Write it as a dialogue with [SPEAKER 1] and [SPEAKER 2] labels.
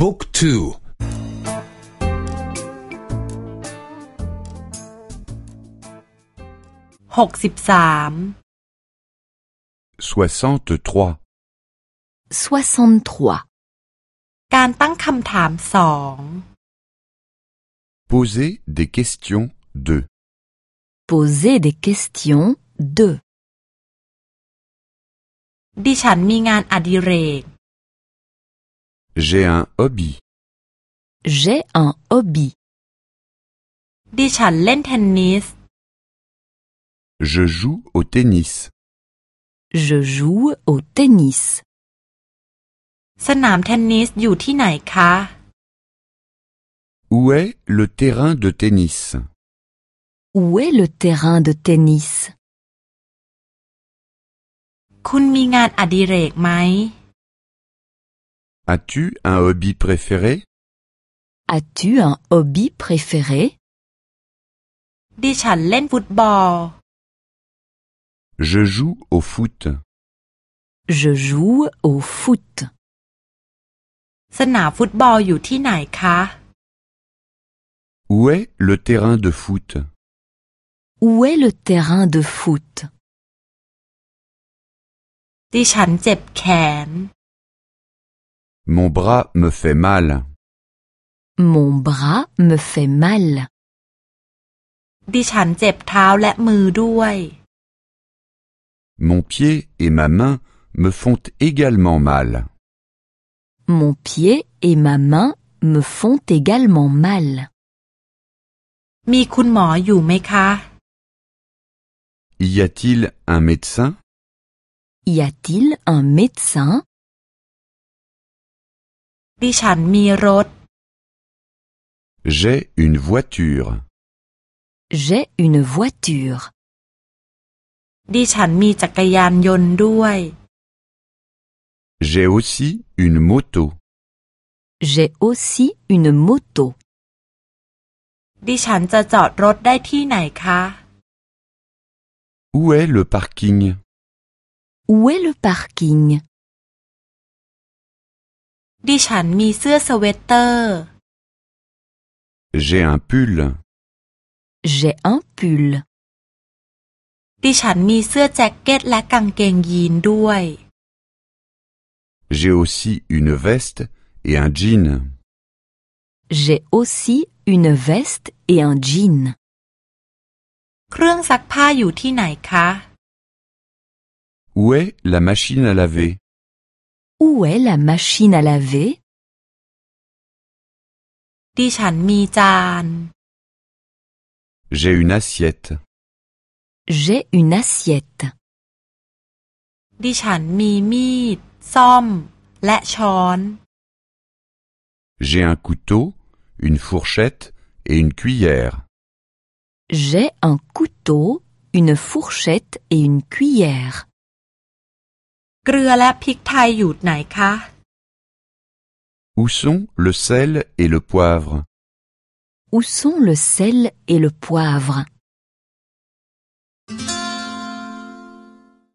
[SPEAKER 1] บุ๊กทู
[SPEAKER 2] หกสิบสาม
[SPEAKER 3] 63.
[SPEAKER 4] 63.
[SPEAKER 2] การตั้งคำถามสอง
[SPEAKER 3] Poser des questions 2.
[SPEAKER 4] Poser des questions 2.
[SPEAKER 2] ดิฉันมีงานอดิเรก
[SPEAKER 3] J'ai un hobby.
[SPEAKER 4] J'ai un hobby.
[SPEAKER 2] ดิฉันเล่นเทนนิส
[SPEAKER 3] Je joue au tennis.
[SPEAKER 4] Je joue au tennis.
[SPEAKER 2] สนามเทนนิสอยู่ที่ไหนคะ
[SPEAKER 3] Où est le terrain de tennis
[SPEAKER 4] Où est le terrain de tennis
[SPEAKER 2] คุณมีงานอดิเรกไหม
[SPEAKER 3] As-tu un hobby préféré?
[SPEAKER 4] As-tu un hobby préféré?
[SPEAKER 3] Je joue au foot.
[SPEAKER 4] Je joue au foot.
[SPEAKER 3] Où est le terrain de foot?
[SPEAKER 4] Où est le terrain de foot?
[SPEAKER 3] Mon bras me fait mal.
[SPEAKER 4] Mon bras me fait mal.
[SPEAKER 2] ดิฉันเจ็บเท้าและมือด้วย
[SPEAKER 3] Mon pied et ma main me font également mal.
[SPEAKER 4] Mon pied et ma main me font également mal.
[SPEAKER 2] มีคุณหมออยู่ไหมคะ
[SPEAKER 3] Y a-t-il un médecin
[SPEAKER 4] Y a-t-il un médecin
[SPEAKER 2] ดิฉันมีรถ
[SPEAKER 3] J'ai une voiture.
[SPEAKER 4] J'ai une voiture.
[SPEAKER 2] ดิฉันมีจักรยานยนต์ด้วย
[SPEAKER 3] J'ai aussi une moto.
[SPEAKER 4] J'ai aussi une moto.
[SPEAKER 2] ดิฉันจะจอดรถได้ที่ไหนคะ
[SPEAKER 3] Où est le parking
[SPEAKER 4] Où est le parking
[SPEAKER 2] ดิฉันมีเสื้อสเวตเตอร์
[SPEAKER 3] J'ai un pull.
[SPEAKER 4] J'ai un pull.
[SPEAKER 2] ดิฉันมีเสื้อแจ็คเก็ตและกางเกงยีนด้วย
[SPEAKER 3] J'ai aussi une veste et un jean.
[SPEAKER 4] J'ai aussi une veste et un jean.
[SPEAKER 2] เครื่องซักผ้าอยู่ที่ไหนคะ
[SPEAKER 3] Où est la machine à laver
[SPEAKER 4] Où est la machine à laver
[SPEAKER 2] ดิฉันมีจาน
[SPEAKER 3] J'ai une assiette.
[SPEAKER 4] J'ai une assiette.
[SPEAKER 2] ดิฉันมีมีด ซ่อม และช้อน
[SPEAKER 3] J'ai un couteau, une fourchette et une cuillère.
[SPEAKER 4] J'ai un couteau, une fourchette et une cuillère.
[SPEAKER 2] เกลือและพริกไทยอยู่ไหนคะ
[SPEAKER 3] Où sont le sel et le poivre
[SPEAKER 4] Où sont le sel et le poivre